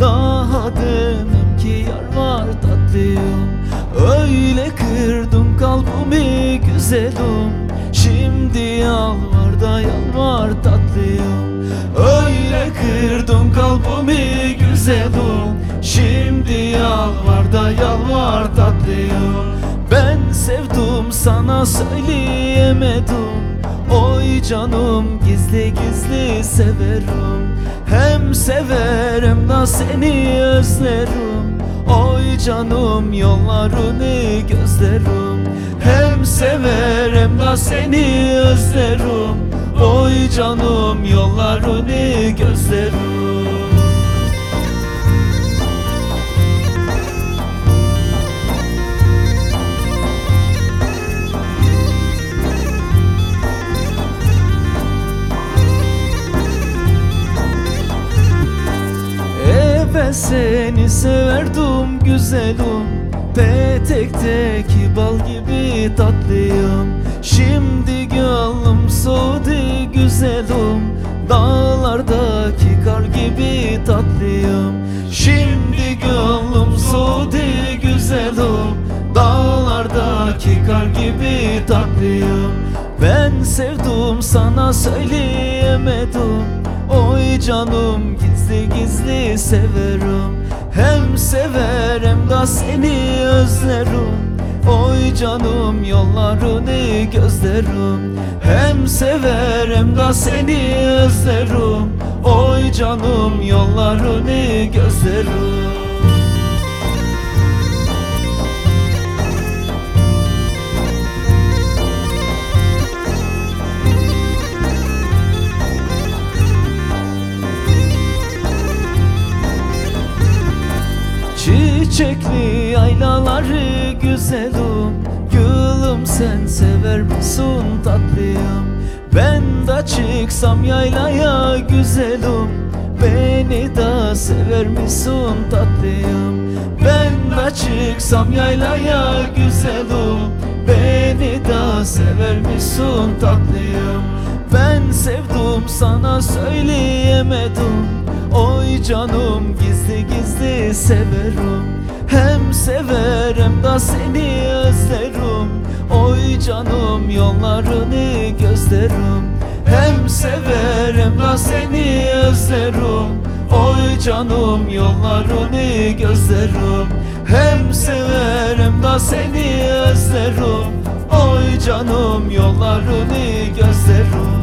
Daha demem ki yar var tatlıyım. Öyle kırdım kalbimi güzelim Şimdi yalvar da yalvar tatlıyım. Öyle kırdım kalbimi güzelim Şimdi yalvar da yalvar tatlıyım. Ben sevdim sana söyleyemedim Oy canım gizli gizli severim. Hem severim da seni özlerim. Oy canım yollarını gözlerim. Hem severim da seni özlerim. Oy canım yollarını gözlerim seni severdim güzelim. Petekteki bal gibi tatlıyım. Şimdi gönlüm soğudu güzelim. Dağlardaki kar gibi tatlıyım. Şimdi gönlüm soğudu güzelim. Dağlardaki kar gibi tatlıyım. Ben sevdim sana söyleyemedim Oy canım gizli gizli severim. Hem severim da seni özlerim. Oy canım yollarını gözlerim. Hem severim da seni özlerim. Oy canım yollarını gözlerim Çiçekli yaylaları güzelim Gülüm sen sever misin tatlıyım? Ben de çıksam yaylaya güzelim Beni de sever misin tatlıyım? Ben de çıksam yaylaya güzelim Beni de sever misin tatlıyım? Ben sevdim sana söyleyemedim. Oy canım gizli gizli severim severim da seni özlerim. Oy canım yollarını gözlerim. Hem severim da seni özlerim. Oy canım yollarını gözlerim. Hem severim da seni özlerim. Oy canım yollarını gözlerim